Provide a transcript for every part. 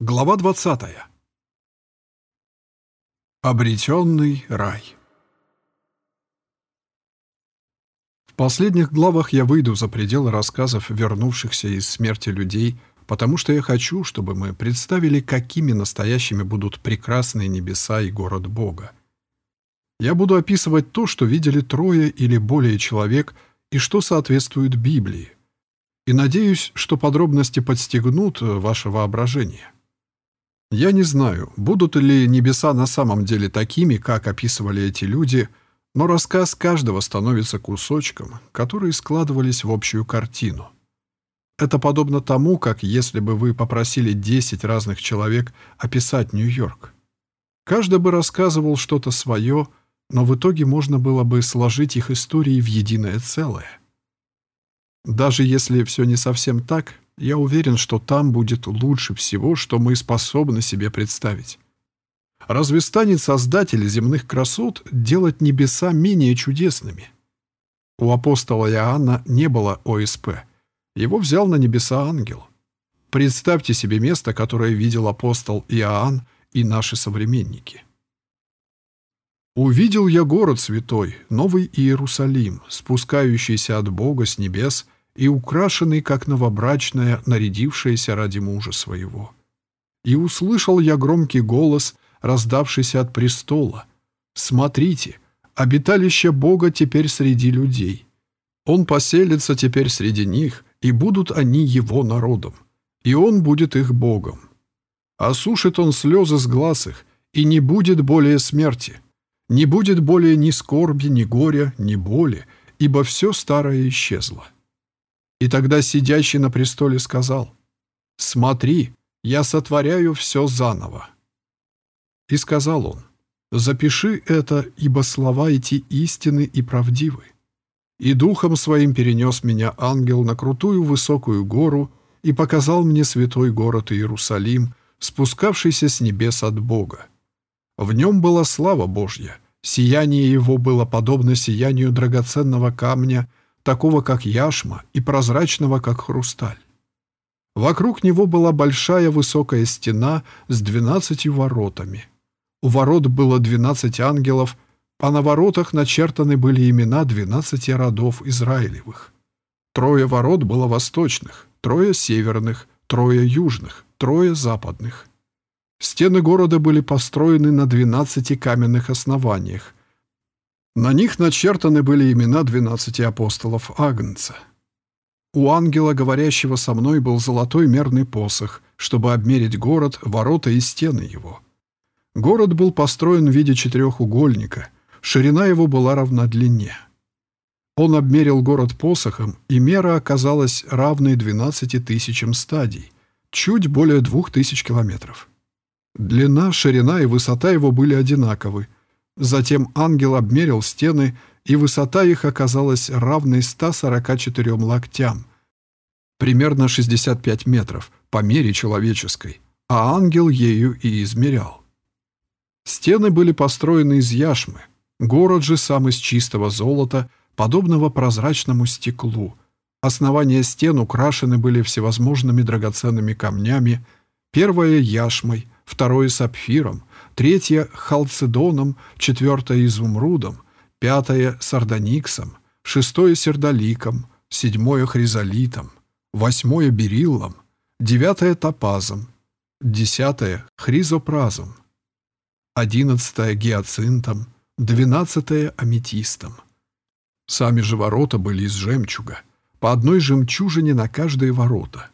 Глава 20. Обретенный рай. В последних главах я выйду за пределы рассказов вернувшихся из смерти людей, потому что я хочу, чтобы мы представили, какими настоящими будут прекрасные небеса и город Бога. Я буду описывать то, что видели трое или более человек и что соответствует Библии. И надеюсь, что подробности подстегнут ваше воображение. Я не знаю, будут ли небеса на самом деле такими, как описывали эти люди, но рассказ каждого становится кусочком, которые складывались в общую картину. Это подобно тому, как если бы вы попросили 10 разных человек описать Нью-Йорк. Каждый бы рассказывал что-то свое, но в итоге можно было бы сложить их истории в единое целое. Даже если все не совсем так, я уверен, что там будет лучше всего, что мы способны себе представить. Разве станет Создатель земных красот делать небеса менее чудесными? У апостола Иоанна не было ОСП. Его взял на небеса ангел. Представьте себе место, которое видел апостол Иоанн и наши современники. «Увидел я город святой, новый Иерусалим, спускающийся от Бога с небес, и украшенный, как новобрачная, нарядившаяся ради мужа своего. И услышал я громкий голос, раздавшийся от престола. «Смотрите, обиталище Бога теперь среди людей. Он поселится теперь среди них, и будут они его народом, и он будет их Богом. Осушит он слезы с глаз их, и не будет более смерти, не будет более ни скорби, ни горя, ни боли, ибо все старое исчезло. И тогда сидящий на престоле сказал, «Смотри, я сотворяю все заново». И сказал он, «Запиши это, ибо слова эти истины и правдивы». И духом своим перенес меня ангел на крутую высокую гору и показал мне святой город Иерусалим, спускавшийся с небес от Бога. В нем была слава Божья, сияние его было подобно сиянию драгоценного камня — такого как яшма и прозрачного как хрусталь. Вокруг него была большая высокая стена с двенадцатью воротами. У ворот было двенадцать ангелов, а на воротах начертаны были имена двенадцати родов Израилевых. Трое ворот было восточных, трое северных, трое южных, трое западных. Стены города были построены на двенадцати каменных основаниях, на них начертаны были имена двенадцати апостолов Агнца. У ангела, говорящего со мной, был золотой мерный посох, чтобы обмерить город, ворота и стены его. Город был построен в виде четырехугольника, ширина его была равна длине. Он обмерил город посохом, и мера оказалась равной двенадцати тысячам стадий, чуть более двух тысяч километров. Длина, ширина и высота его были одинаковы, Затем ангел обмерил стены, и высота их оказалась равной 144 локтям, примерно 65 метров, по мере человеческой, а ангел ею и измерял. Стены были построены из яшмы, город же сам из чистого золота, подобного прозрачному стеклу. Основания стен украшены были всевозможными драгоценными камнями, первое — яшмой, второе — сапфиром, третье — халцедоном, четвертое — изумрудом, пятое — сардониксом, шестое — сердоликом, седьмое — хризолитом, восьмое — бериллом, девятое — топазом, десятое — хризопразом, одиннадцатое — гиацинтом, двенадцатое — аметистом. Сами же ворота были из жемчуга, по одной жемчужине на каждые ворота —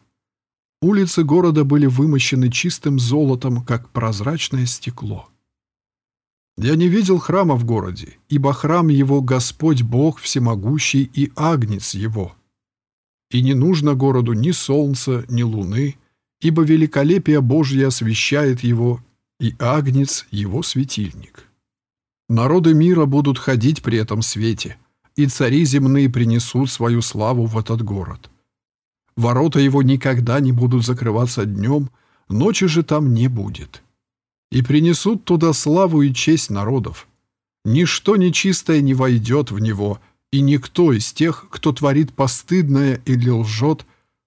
Улицы города были вымощены чистым золотом, как прозрачное стекло. Я не видел храма в городе, ибо храм его Господь Бог Всемогущий и Агнец его. И не нужно городу ни солнца, ни луны, ибо великолепие Божье освещает его, и Агнец — его светильник. Народы мира будут ходить при этом свете, и цари земные принесут свою славу в этот город. Ворота его никогда не будут закрываться днем, ночи же там не будет. И принесут туда славу и честь народов. Ничто нечистое не войдет в него, и никто из тех, кто творит постыдное или лжет,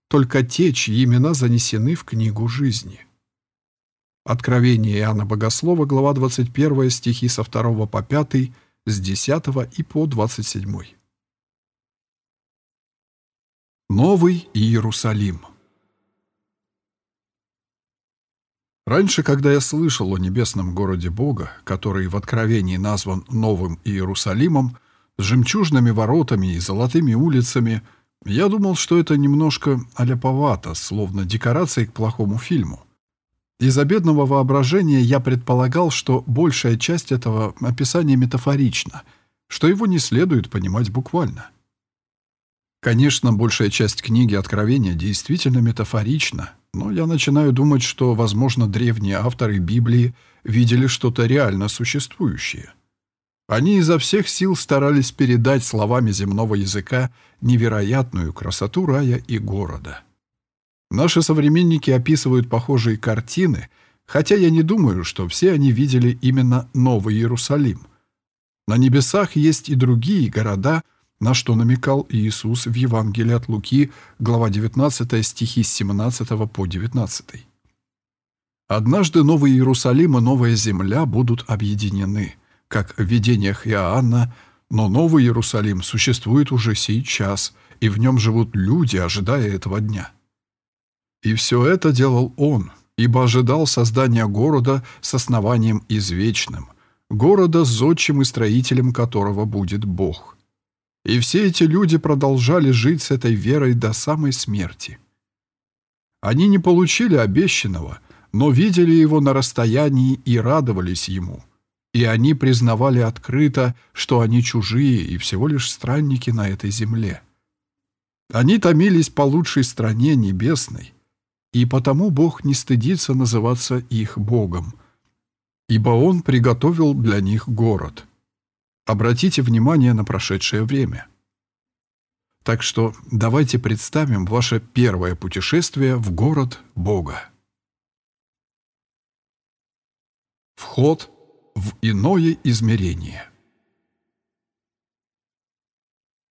только те, чьи имена занесены в книгу жизни. Откровение Иоанна Богослова, глава 21, стихи со 2 по 5, с 10 и по 27. Новый Иерусалим Раньше, когда я слышал о небесном городе Бога, который в Откровении назван Новым Иерусалимом, с жемчужными воротами и золотыми улицами, я думал, что это немножко аляповато, словно декорации к плохому фильму. Из-за бедного воображения я предполагал, что большая часть этого описания метафорична, что его не следует понимать буквально. Конечно, большая часть книги Откровения действительно метафорична, но я начинаю думать, что, возможно, древние авторы Библии видели что-то реально существующее. Они изо всех сил старались передать словами земного языка невероятную красоту рая и города. Наши современники описывают похожие картины, хотя я не думаю, что все они видели именно Новый Иерусалим. На небесах есть и другие города – на что намекал Иисус в Евангелии от Луки, глава 19, стихи с 17 по 19. «Однажды Новый Иерусалим и Новая Земля будут объединены, как в видениях Иоанна, но Новый Иерусалим существует уже сейчас, и в нем живут люди, ожидая этого дня. И все это делал Он, ибо ожидал создания города с основанием извечным, города с зодчим и строителем которого будет Бог. И все эти люди продолжали жить с этой верой до самой смерти. Они не получили обещанного, но видели его на расстоянии и радовались ему. И они признавали открыто, что они чужие и всего лишь странники на этой земле. Они томились по лучшей стране небесной, и потому Бог не стыдится называться их Богом, ибо Он приготовил для них город — Обратите внимание на прошедшее время. Так что давайте представим ваше первое путешествие в город Бога. Вход в иное измерение.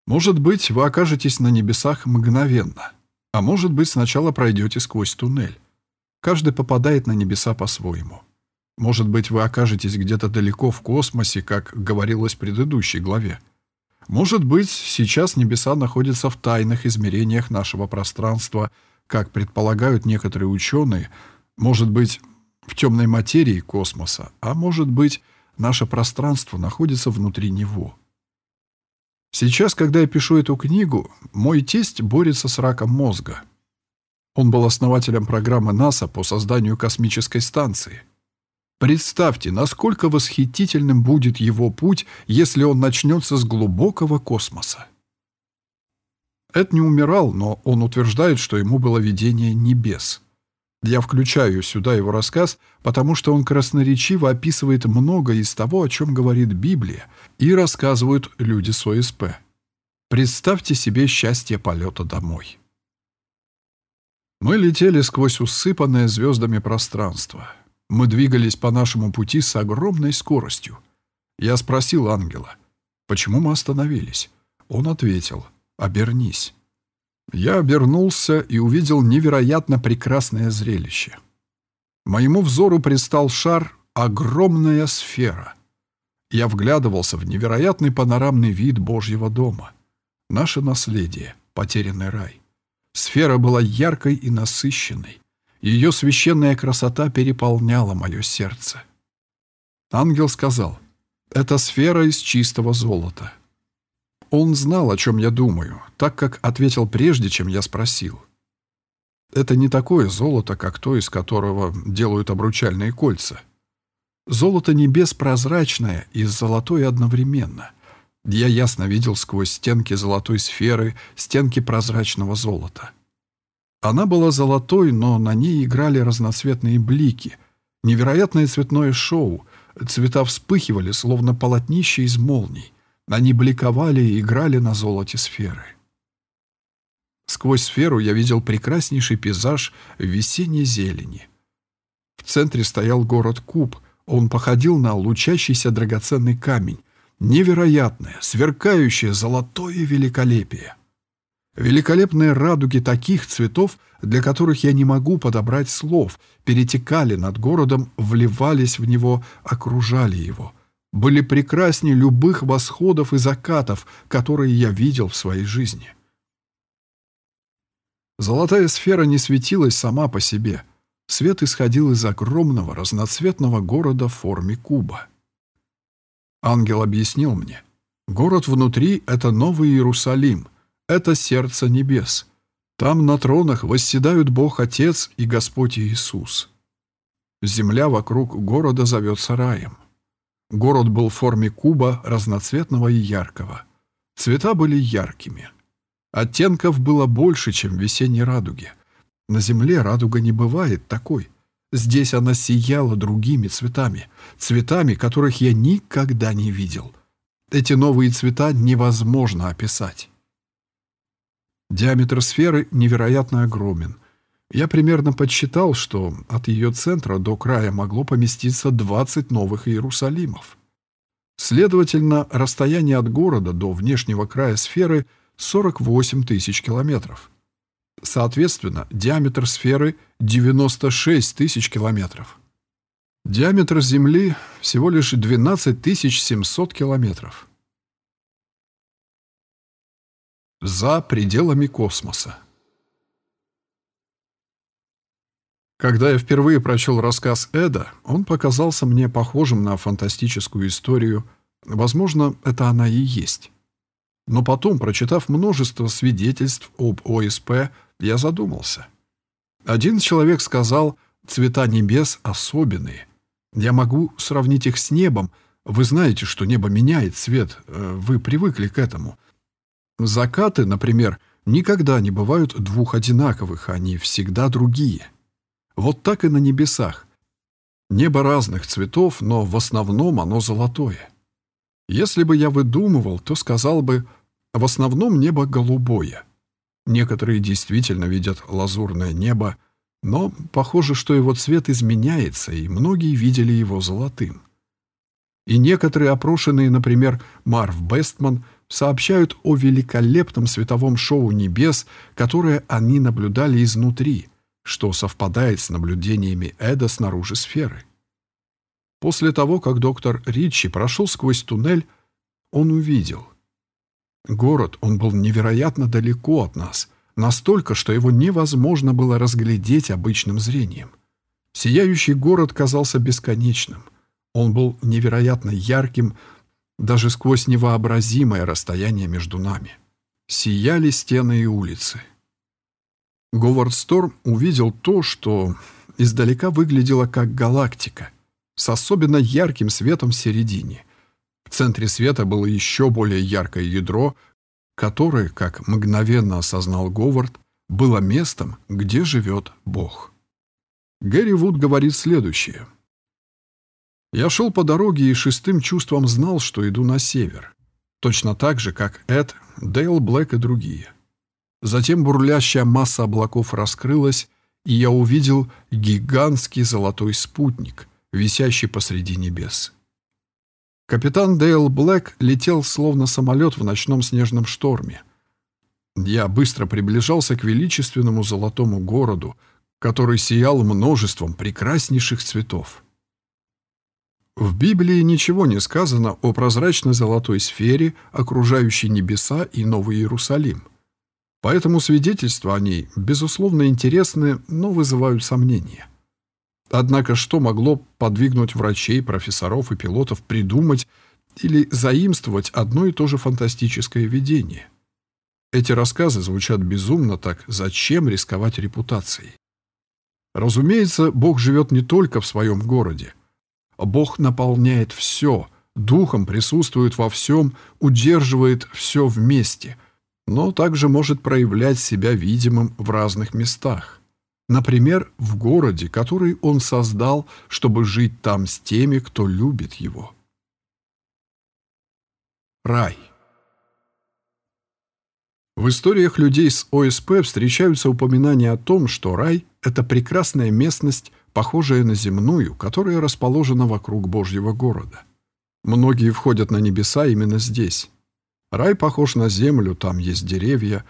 Может быть, вы окажетесь на небесах мгновенно, а может быть, сначала пройдете сквозь туннель. Каждый попадает на небеса по-своему. Может быть, вы окажетесь где-то далеко в космосе, как говорилось в предыдущей главе. Может быть, сейчас небеса находятся в тайных измерениях нашего пространства, как предполагают некоторые ученые, может быть, в темной материи космоса, а может быть, наше пространство находится внутри него. Сейчас, когда я пишу эту книгу, мой тесть борется с раком мозга. Он был основателем программы НАСА по созданию космической станции – Представьте, насколько восхитительным будет его путь, если он начнется с глубокого космоса. Эд не умирал, но он утверждает, что ему было видение небес. Я включаю сюда его рассказ, потому что он красноречиво описывает много из того, о чем говорит Библия, и рассказывают люди с ОСП. Представьте себе счастье полета домой. Мы летели сквозь усыпанное звездами пространство. Мы двигались по нашему пути с огромной скоростью. Я спросил ангела, почему мы остановились. Он ответил, обернись. Я обернулся и увидел невероятно прекрасное зрелище. Моему взору предстал шар огромная сфера. Я вглядывался в невероятный панорамный вид Божьего дома. Наше наследие, потерянный рай. Сфера была яркой и насыщенной. Ее священная красота переполняла мое сердце. Ангел сказал, «Это сфера из чистого золота». Он знал, о чем я думаю, так как ответил прежде, чем я спросил. Это не такое золото, как то, из которого делают обручальные кольца. Золото небес прозрачное и золотое одновременно. Я ясно видел сквозь стенки золотой сферы стенки прозрачного золота. Она была золотой, но на ней играли разноцветные блики. Невероятное цветное шоу. Цвета вспыхивали, словно полотнище из молний. Они бликовали и играли на золоте сферы. Сквозь сферу я видел прекраснейший пейзаж весенней зелени. В центре стоял город Куб. Он походил на лучащийся драгоценный камень. Невероятное, сверкающее золотое великолепие. Великолепные радуги таких цветов для которых я не могу подобрать слов, перетекали над городом, вливались в него, окружали его. Были прекраснее любых восходов и закатов, которые я видел в своей жизни. Золотая сфера не светилась сама по себе. Свет исходил из огромного разноцветного города в форме куба. Ангел объяснил мне. Город внутри — это Новый Иерусалим, это сердце небес. Там на тронах восседают Бог Отец и Господь Иисус. Земля вокруг города зовется раем. Город был в форме куба, разноцветного и яркого. Цвета были яркими. Оттенков было больше, чем в весенней радуге. На земле радуга не бывает такой. Здесь она сияла другими цветами, цветами, которых я никогда не видел. Эти новые цвета невозможно описать. Диаметр сферы невероятно огромен. Я примерно подсчитал, что от ее центра до края могло поместиться 20 новых Иерусалимов. Следовательно, расстояние от города до внешнего края сферы 48 тысяч километров. Соответственно, диаметр сферы 96 тысяч километров. Диаметр Земли всего лишь 12 700 километров. За пределами космоса. Когда я впервые прочел рассказ Эда, он показался мне похожим на фантастическую историю. Возможно, это она и есть. Но потом, прочитав множество свидетельств об ОСП, я задумался. Один человек сказал, цвета небес особенные. Я могу сравнить их с небом. Вы знаете, что небо меняет цвет, э, вы привыкли к этому. Закаты, например, никогда не бывают двух одинаковых, они всегда другие. Вот так и на небесах. Небо разных цветов, но в основном оно золотое. Если бы я выдумывал, то сказал бы, в основном небо голубое. Некоторые действительно видят лазурное небо, но похоже, что его цвет изменяется, и многие видели его золотым. И некоторые опрошенные, например, Марв Бестман, сообщают о великолепном световом шоу небес, которое они наблюдали изнутри, что совпадает с наблюдениями Эда снаружи сферы. После того, как доктор Ричи прошел сквозь туннель, он увидел, Город, он был невероятно далеко от нас, настолько, что его невозможно было разглядеть обычным зрением. Сияющий город казался бесконечным. Он был невероятно ярким, даже сквозь невообразимое расстояние между нами. Сияли стены и улицы. Говард Сторм увидел то, что издалека выглядело как галактика, с особенно ярким светом в середине — в центре света было еще более яркое ядро, которое, как мгновенно осознал Говард, было местом, где живет Бог. Гэри Вуд говорит следующее. «Я шел по дороге и шестым чувством знал, что иду на север. Точно так же, как Эд, Дейл Блэк и другие. Затем бурлящая масса облаков раскрылась, и я увидел гигантский золотой спутник, висящий посреди небес. Капитан Дейл Блэк летел словно самолет в ночном снежном шторме. Я быстро приближался к величественному золотому городу, который сиял множеством прекраснейших цветов. В Библии ничего не сказано о прозрачной золотой сфере, окружающей небеса и Новый Иерусалим. Поэтому свидетельства о ней, безусловно, интересны, но вызывают сомнения. Однако что могло подвигнуть врачей, профессоров и пилотов придумать или заимствовать одно и то же фантастическое видение? Эти рассказы звучат безумно, так зачем рисковать репутацией? Разумеется, Бог живет не только в своем городе. Бог наполняет все, духом присутствует во всем, удерживает все вместе, но также может проявлять себя видимым в разных местах. Например, в городе, который он создал, чтобы жить там с теми, кто любит его. Рай. В историях людей с ОСП встречаются упоминания о том, что рай — это прекрасная местность, похожая на земную, которая расположена вокруг Божьего города. Многие входят на небеса именно здесь. Рай похож на землю, там есть деревья,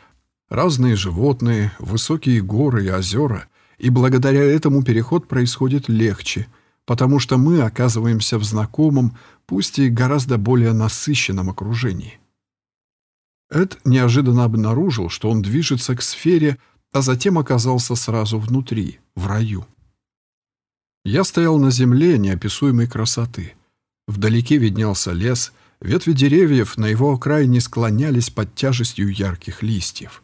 Разные животные, высокие горы и озера, и благодаря этому переход происходит легче, потому что мы оказываемся в знакомом, пусть и гораздо более насыщенном окружении. Эд неожиданно обнаружил, что он движется к сфере, а затем оказался сразу внутри, в раю. Я стоял на земле неописуемой красоты. Вдалеке виднелся лес, ветви деревьев на его окраине склонялись под тяжестью ярких листьев.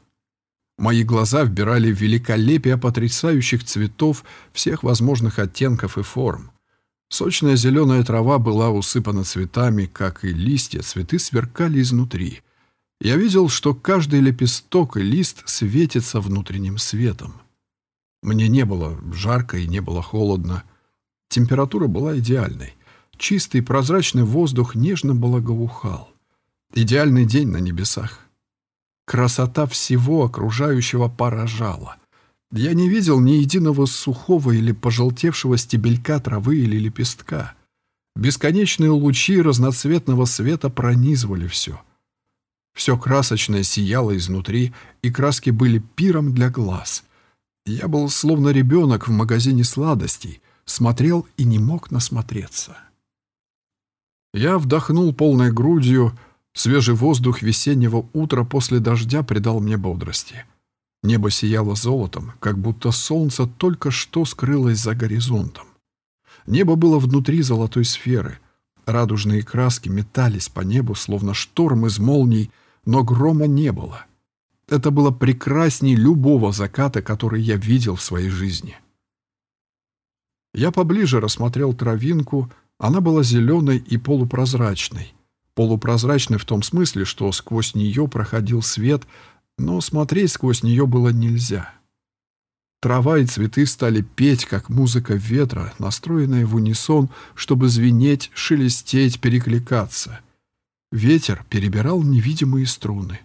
Мои глаза вбирали великолепие потрясающих цветов всех возможных оттенков и форм. Сочная зеленая трава была усыпана цветами, как и листья, цветы сверкали изнутри. Я видел, что каждый лепесток и лист светится внутренним светом. Мне не было жарко и не было холодно. Температура была идеальной. Чистый прозрачный воздух нежно благоухал. Идеальный день на небесах. Красота всего окружающего поражала. Я не видел ни единого сухого или пожелтевшего стебелька травы или лепестка. Бесконечные лучи разноцветного света пронизывали все. Все красочное сияло изнутри, и краски были пиром для глаз. Я был словно ребенок в магазине сладостей, смотрел и не мог насмотреться. Я вдохнул полной грудью, свежий воздух весеннего утра после дождя придал мне бодрости. Небо сияло золотом, как будто солнце только что скрылось за горизонтом. Небо было внутри золотой сферы. Радужные краски метались по небу, словно шторм из молний, но грома не было. Это было прекрасней любого заката, который я видел в своей жизни. Я поближе рассмотрел травинку, она была зеленой и полупрозрачной. Полупрозрачной в том смысле, что сквозь нее проходил свет, но смотреть сквозь нее было нельзя. Трава и цветы стали петь, как музыка ветра, настроенная в унисон, чтобы звенеть, шелестеть, перекликаться. Ветер перебирал невидимые струны.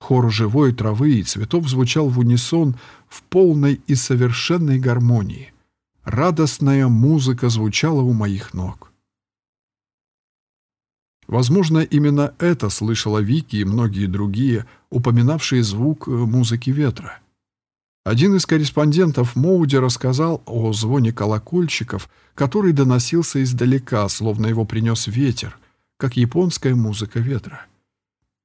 Хор живой травы и цветов звучал в унисон в полной и совершенной гармонии. Радостная музыка звучала у моих ног. Возможно, именно это слышала Вики и многие другие, упоминавшие звук э, музыки ветра. Один из корреспондентов Моуди рассказал о звоне колокольчиков, который доносился издалека, словно его принес ветер, как японская музыка ветра.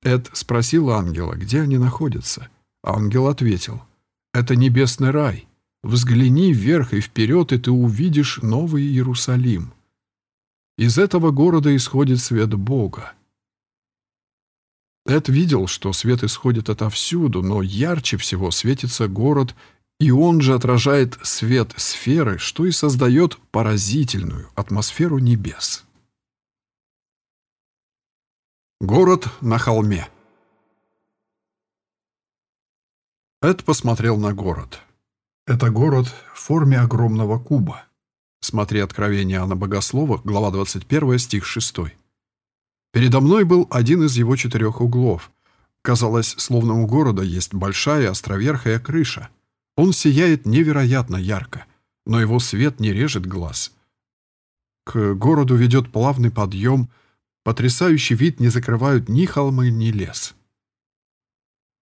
Эд спросил ангела, где они находятся. Ангел ответил, «Это небесный рай. Взгляни вверх и вперед, и ты увидишь Новый Иерусалим. Из этого города исходит свет Бога». Эд видел, что свет исходит отовсюду, но ярче всего светится город, и он же отражает свет сферы, что и создает поразительную атмосферу небес. Город на холме. Эд посмотрел на город. Это город в форме огромного куба. Смотри Откровение Анна Богослова, глава 21, стих 6. Передо мной был один из его четырех углов. Казалось, словно у города есть большая островерхая крыша. Он сияет невероятно ярко, но его свет не режет глаз. К городу ведет плавный подъем – Потрясающий вид не закрывают ни холмы, ни лес.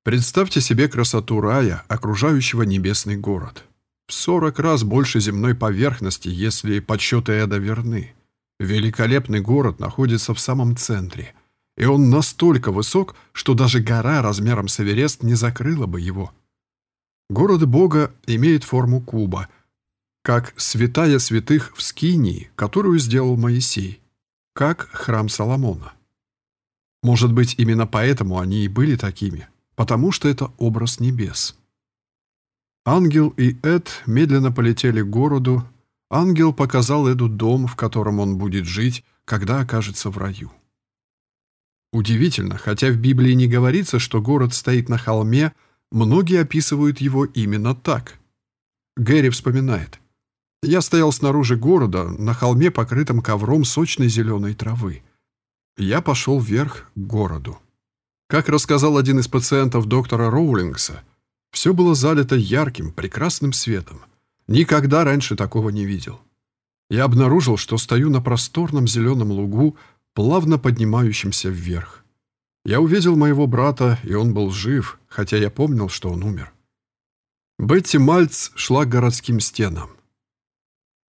Представьте себе красоту рая, окружающего небесный город. В сорок раз больше земной поверхности, если подсчеты Эда верны. Великолепный город находится в самом центре, и он настолько высок, что даже гора размером с Эверест не закрыла бы его. Город Бога имеет форму куба, как святая святых в Скинии, которую сделал Моисей как храм Соломона. Может быть, именно поэтому они и были такими, потому что это образ небес. Ангел и Эд медленно полетели к городу. Ангел показал Эду дом, в котором он будет жить, когда окажется в раю. Удивительно, хотя в Библии не говорится, что город стоит на холме, многие описывают его именно так. Гэри вспоминает. Я стоял снаружи города, на холме, покрытом ковром сочной зеленой травы. Я пошел вверх к городу. Как рассказал один из пациентов доктора Роулингса, все было залито ярким, прекрасным светом. Никогда раньше такого не видел. Я обнаружил, что стою на просторном зеленом лугу, плавно поднимающемся вверх. Я увидел моего брата, и он был жив, хотя я помнил, что он умер. Бетти Мальц шла к городским стенам.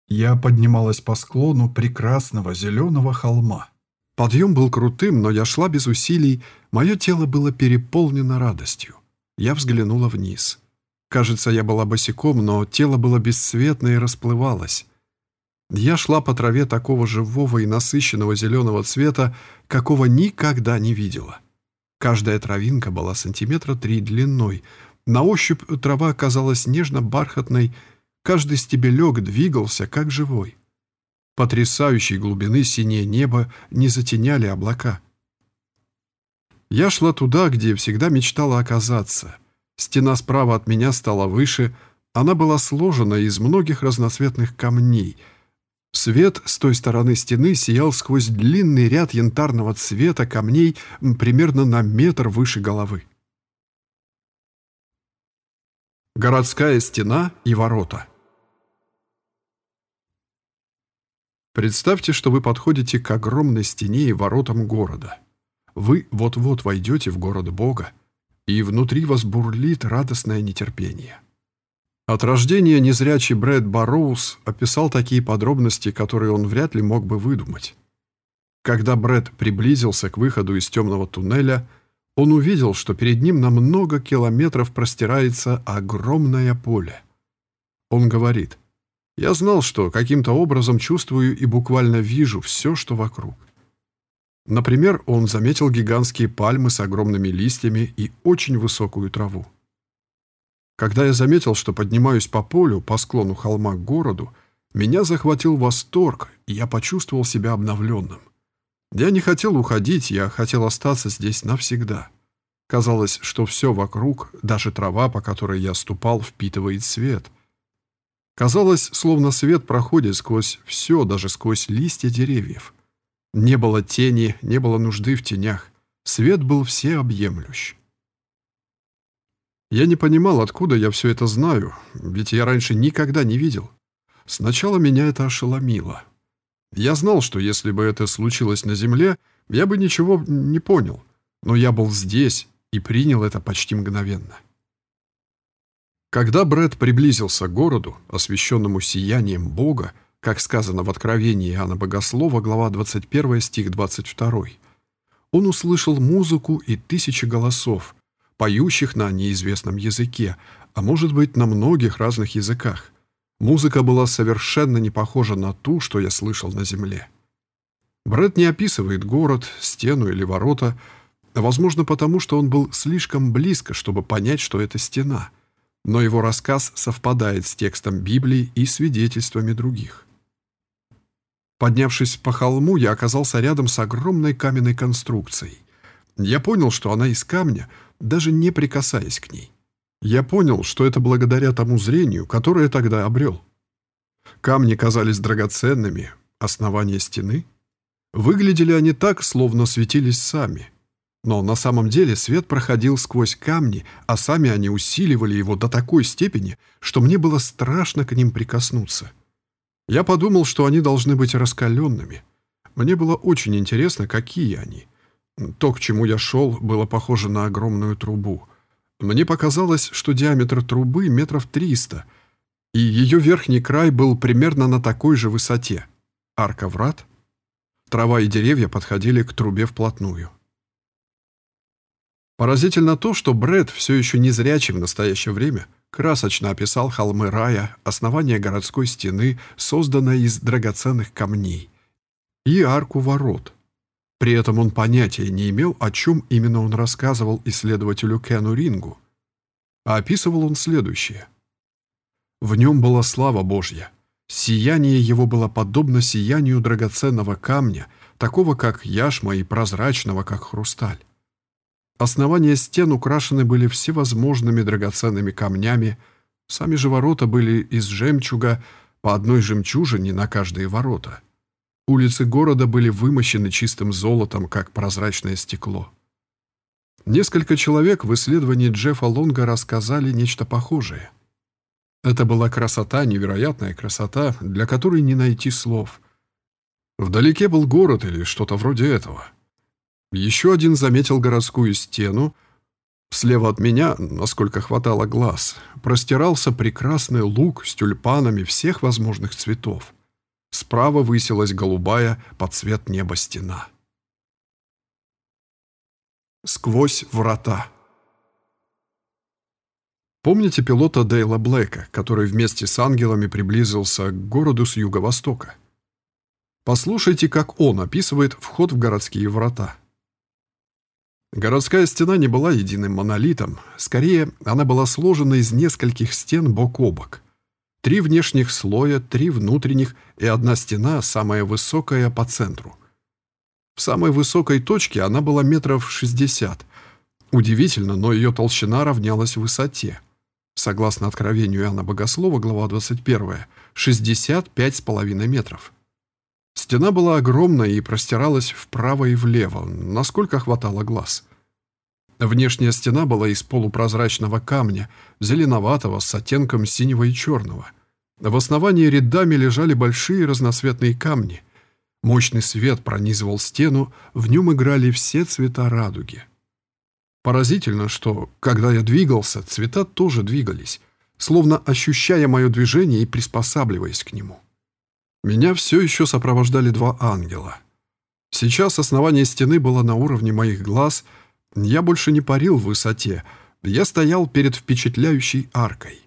Я поднималась по склону прекрасного зеленого холма. Подъем был крутым, но я шла без усилий, мое тело было переполнено радостью. Я взглянула вниз. Кажется, я была босиком, но тело было бесцветное и расплывалось. Я шла по траве такого живого и насыщенного зеленого цвета, какого никогда не видела. Каждая травинка была сантиметра три длиной. На ощупь трава оказалась нежно-бархатной, каждый стебелек двигался, как живой. Потрясающей глубины синее небо не затеняли облака. Я шла туда, где всегда мечтала оказаться. Стена справа от меня стала выше, она была сложена из многих разноцветных камней — Свет с той стороны стены сиял сквозь длинный ряд янтарного цвета камней примерно на метр выше головы. Городская стена и ворота Представьте, что вы подходите к огромной стене и воротам города. Вы вот-вот войдете в город Бога, и внутри вас бурлит радостное нетерпение. От рождения незрячий Брэд Барроуз описал такие подробности, которые он вряд ли мог бы выдумать. Когда Брэд приблизился к выходу из темного туннеля, он увидел, что перед ним на много километров простирается огромное поле. Он говорит, «Я знал, что каким-то образом чувствую и буквально вижу все, что вокруг». Например, он заметил гигантские пальмы с огромными листьями и очень высокую траву. Когда я заметил, что поднимаюсь по полю, по склону холма к городу, меня захватил восторг, и я почувствовал себя обновленным. Я не хотел уходить, я хотел остаться здесь навсегда. Казалось, что все вокруг, даже трава, по которой я ступал, впитывает свет. Казалось, словно свет проходит сквозь все, даже сквозь листья деревьев. Не было тени, не было нужды в тенях. Свет был всеобъемлющ. Я не понимал, откуда я все это знаю, ведь я раньше никогда не видел. Сначала меня это ошеломило. Я знал, что если бы это случилось на Земле, я бы ничего не понял, но я был здесь и принял это почти мгновенно. Когда Брэд приблизился к городу, освещенному сиянием Бога, как сказано в Откровении Иоанна Богослова, глава 21, стих 22, он услышал музыку и тысячи голосов, поющих на неизвестном языке, а может быть, на многих разных языках. Музыка была совершенно не похожа на ту, что я слышал на земле. Брэд не описывает город, стену или ворота, возможно, потому что он был слишком близко, чтобы понять, что это стена. Но его рассказ совпадает с текстом Библии и свидетельствами других. Поднявшись по холму, я оказался рядом с огромной каменной конструкцией. Я понял, что она из камня — даже не прикасаясь к ней. Я понял, что это благодаря тому зрению, которое тогда обрел. Камни казались драгоценными, основания стены. Выглядели они так, словно светились сами. Но на самом деле свет проходил сквозь камни, а сами они усиливали его до такой степени, что мне было страшно к ним прикоснуться. Я подумал, что они должны быть раскаленными. Мне было очень интересно, какие они — то, к чему я шел, было похоже на огромную трубу. Мне показалось, что диаметр трубы метров триста, и ее верхний край был примерно на такой же высоте. Арка врат. Трава и деревья подходили к трубе вплотную. Поразительно то, что Брэд, все еще не зрячий в настоящее время, красочно описал холмы рая, основание городской стены, созданной из драгоценных камней, и арку ворот — при этом он понятия не имел, о чем именно он рассказывал исследователю Кену Рингу. А описывал он следующее. В нем была слава Божья. Сияние его было подобно сиянию драгоценного камня, такого как яшма и прозрачного, как хрусталь. Основания стен украшены были всевозможными драгоценными камнями, сами же ворота были из жемчуга, по одной жемчужине на каждые ворота — Улицы города были вымощены чистым золотом, как прозрачное стекло. Несколько человек в исследовании Джеффа Лонга рассказали нечто похожее. Это была красота, невероятная красота, для которой не найти слов. Вдалеке был город или что-то вроде этого. Еще один заметил городскую стену. Слева от меня, насколько хватало глаз, простирался прекрасный луг с тюльпанами всех возможных цветов. Справа высилась голубая под цвет неба стена. Сквозь врата. Помните пилота Дейла Блэка, который вместе с ангелами приблизился к городу с юго-востока? Послушайте, как он описывает вход в городские врата. Городская стена не была единым монолитом, скорее, она была сложена из нескольких стен бок о бок. Три внешних слоя, три внутренних и одна стена, самая высокая по центру. В самой высокой точке она была метров 60. Удивительно, но ее толщина равнялась высоте. Согласно откровению Иоанна Богослова, глава 21, 65,5 метров. Стена была огромная и простиралась вправо и влево, насколько хватало глаз. Внешняя стена была из полупрозрачного камня, зеленоватого, с оттенком синего и черного. В основании рядами лежали большие разноцветные камни. Мощный свет пронизывал стену, в нем играли все цвета радуги. Поразительно, что, когда я двигался, цвета тоже двигались, словно ощущая мое движение и приспосабливаясь к нему. Меня все еще сопровождали два ангела. Сейчас основание стены было на уровне моих глаз, я больше не парил в высоте, я стоял перед впечатляющей аркой.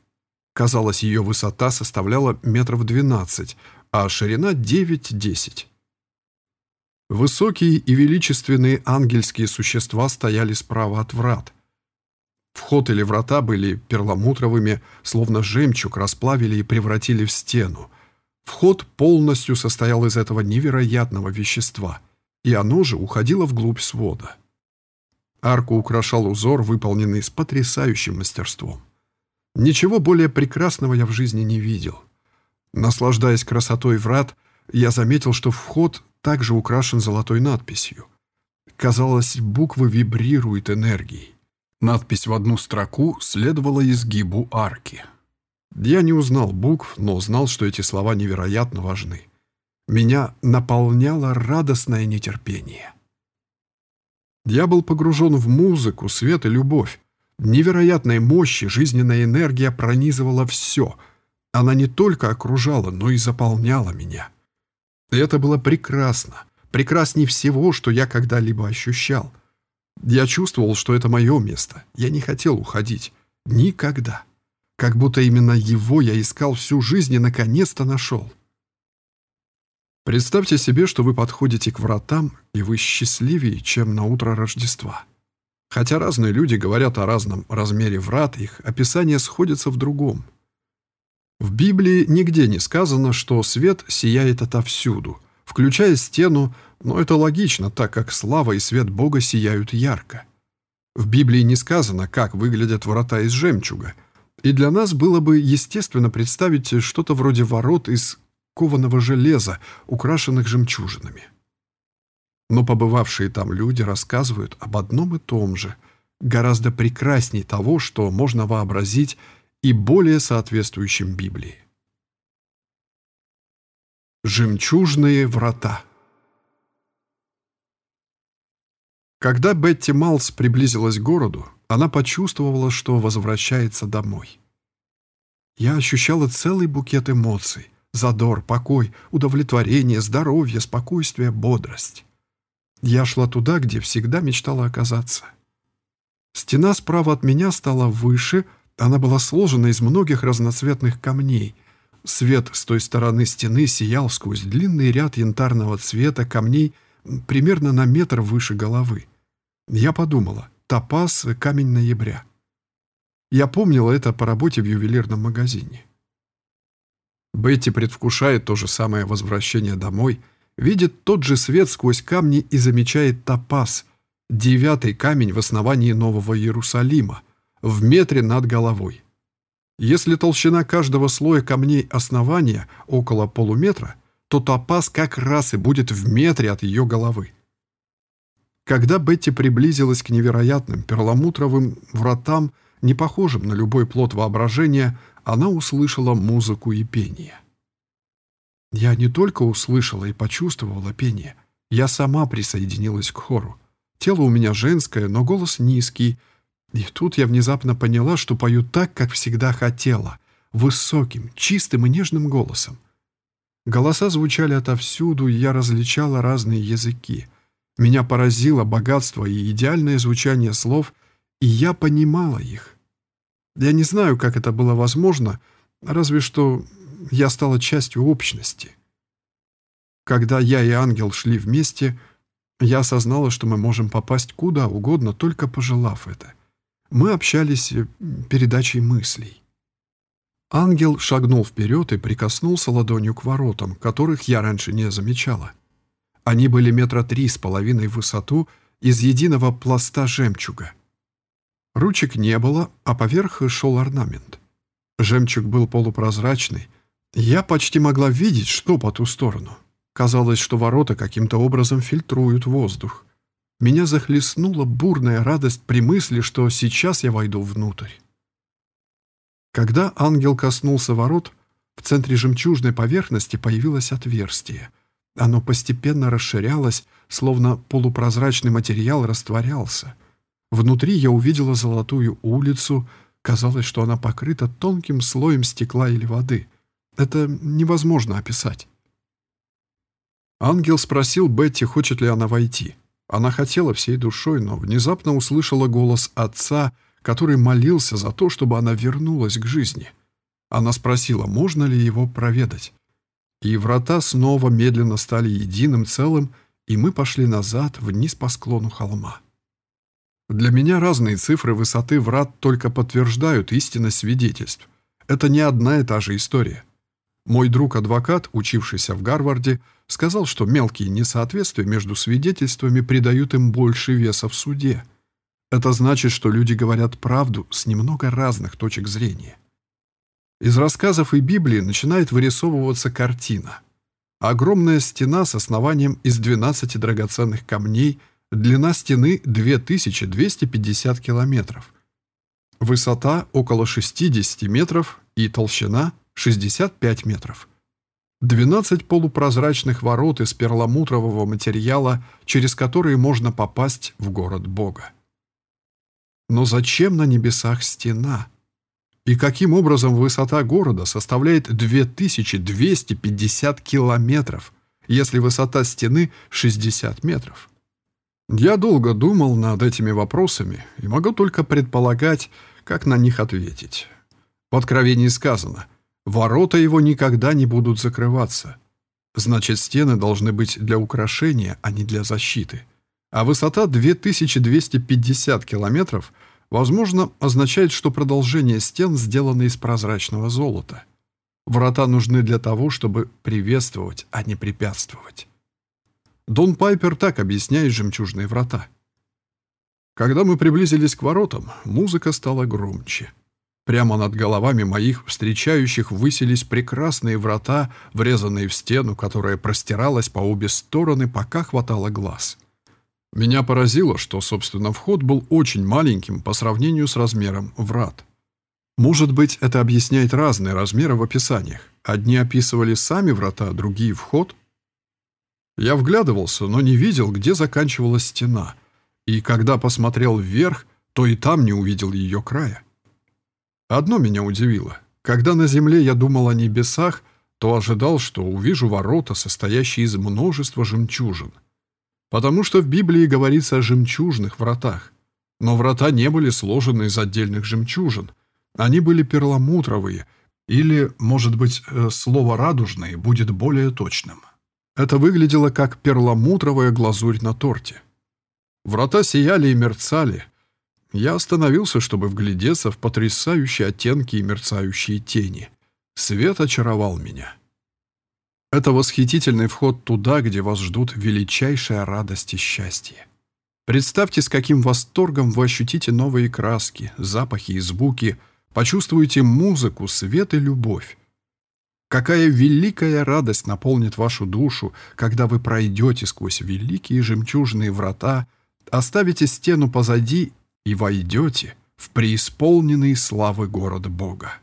Казалось, ее высота составляла метров двенадцать, а ширина девять-десять. Высокие и величественные ангельские существа стояли справа от врат. Вход или врата были перламутровыми, словно жемчуг расплавили и превратили в стену. Вход полностью состоял из этого невероятного вещества, и оно же уходило вглубь свода. Арку украшал узор, выполненный с потрясающим мастерством. Ничего более прекрасного я в жизни не видел. Наслаждаясь красотой врат, я заметил, что вход также украшен золотой надписью. Казалось, буквы вибрируют энергией. Надпись в одну строку следовала изгибу арки. Я не узнал букв, но знал, что эти слова невероятно важны. Меня наполняло радостное нетерпение. Я был погружен в музыку, свет и любовь. Невероятной мощи жизненная энергия пронизывала все. Она не только окружала, но и заполняла меня. И это было прекрасно. Прекрасней всего, что я когда-либо ощущал. Я чувствовал, что это мое место. Я не хотел уходить. Никогда. Как будто именно его я искал всю жизнь и наконец-то нашел. Представьте себе, что вы подходите к вратам, и вы счастливее, чем на утро Рождества. Хотя разные люди говорят о разном размере врат, их описание сходится в другом. В Библии нигде не сказано, что свет сияет отовсюду, включая стену, но это логично, так как слава и свет Бога сияют ярко. В Библии не сказано, как выглядят врата из жемчуга – и для нас было бы естественно представить что-то вроде ворот из кованого железа, украшенных жемчужинами. Но побывавшие там люди рассказывают об одном и том же, гораздо прекрасней того, что можно вообразить и более соответствующем Библии. Жемчужные врата Когда Бетти Малс приблизилась к городу, она почувствовала, что возвращается домой. Я ощущала целый букет эмоций. Задор, покой, удовлетворение, здоровье, спокойствие, бодрость. Я шла туда, где всегда мечтала оказаться. Стена справа от меня стала выше, она была сложена из многих разноцветных камней. Свет с той стороны стены сиял сквозь длинный ряд янтарного цвета камней примерно на метр выше головы. Я подумала, топаз — камень ноября. Я помнила это по работе в ювелирном магазине. Бетти предвкушает то же самое возвращение домой, видит тот же свет сквозь камни и замечает топаз, девятый камень в основании Нового Иерусалима, в метре над головой. Если толщина каждого слоя камней основания около полуметра, то топаз как раз и будет в метре от ее головы. Когда Бетти приблизилась к невероятным перламутровым вратам, не похожим на любой плод воображения, она услышала музыку и пение. Я не только услышала и почувствовала пение, я сама присоединилась к хору. Тело у меня женское, но голос низкий. И тут я внезапно поняла, что пою так, как всегда хотела. Высоким, чистым и нежным голосом. Голоса звучали отовсюду, и я различала разные языки. Меня поразило богатство и идеальное звучание слов, и я понимала их. Я не знаю, как это было возможно, разве что я стала частью общности. Когда я и ангел шли вместе, я осознала, что мы можем попасть куда угодно, только пожелав это. Мы общались э, передачей мыслей. Ангел шагнул вперед и прикоснулся ладонью к воротам, которых я раньше не замечала. Они были метра три с половиной в высоту из единого пласта жемчуга. Ручек не было, а поверх шел орнамент. Жемчуг был полупрозрачный. Я почти могла видеть, что по ту сторону. Казалось, что ворота каким-то образом фильтруют воздух. Меня захлестнула бурная радость при мысли, что сейчас я войду внутрь. Когда ангел коснулся ворот, в центре жемчужной поверхности появилось отверстие. Оно постепенно расширялось, словно полупрозрачный материал растворялся. Внутри я увидела золотую улицу, казалось, что она покрыта тонким слоем стекла или воды. Это невозможно описать. Ангел спросил Бетти, хочет ли она войти. Она хотела всей душой, но внезапно услышала голос отца — который молился за то, чтобы она вернулась к жизни. Она спросила, можно ли его проведать. И врата снова медленно стали единым целым, и мы пошли назад, вниз по склону холма. Для меня разные цифры высоты врат только подтверждают истинность свидетельств. Это не одна и та же история. Мой друг-адвокат, учившийся в Гарварде, сказал, что мелкие несоответствия между свидетельствами придают им больше веса в суде – это значит, что люди говорят правду с немного разных точек зрения. Из рассказов и Библии начинает вырисовываться картина. Огромная стена с основанием из 12 драгоценных камней, длина стены 2250 километров, высота около 60 метров и толщина 65 метров. 12 полупрозрачных ворот из перламутрового материала, через которые можно попасть в город Бога. Но зачем на небесах стена? И каким образом высота города составляет 2250 километров, если высота стены 60 метров? Я долго думал над этими вопросами и могу только предполагать, как на них ответить. В Откровении сказано «Ворота его никогда не будут закрываться». Значит, стены должны быть для украшения, а не для защиты а высота 2250 километров, возможно, означает, что продолжение стен сделано из прозрачного золота. Врата нужны для того, чтобы приветствовать, а не препятствовать. Дон Пайпер так объясняет жемчужные врата. Когда мы приблизились к воротам, музыка стала громче. Прямо над головами моих встречающих высились прекрасные врата, врезанные в стену, которая простиралась по обе стороны, пока хватало глаз. Меня поразило, что, собственно, вход был очень маленьким по сравнению с размером врат. Может быть, это объясняет разные размеры в описаниях. Одни описывали сами врата, другие — вход. Я вглядывался, но не видел, где заканчивалась стена. И когда посмотрел вверх, то и там не увидел ее края. Одно меня удивило. Когда на земле я думал о небесах, то ожидал, что увижу ворота, состоящие из множества жемчужин. Потому что в Библии говорится о жемчужных вратах. Но врата не были сложены из отдельных жемчужин. Они были перламутровые, или, может быть, э, слово «радужные» будет более точным. Это выглядело как перламутровая глазурь на торте. Врата сияли и мерцали. Я остановился, чтобы вглядеться в потрясающие оттенки и мерцающие тени. Свет очаровал меня. Это восхитительный вход туда, где вас ждут величайшая радость и счастье. Представьте, с каким восторгом вы ощутите новые краски, запахи и звуки, почувствуете музыку, свет и любовь. Какая великая радость наполнит вашу душу, когда вы пройдете сквозь великие жемчужные врата, оставите стену позади и войдете в преисполненный славы город Бога.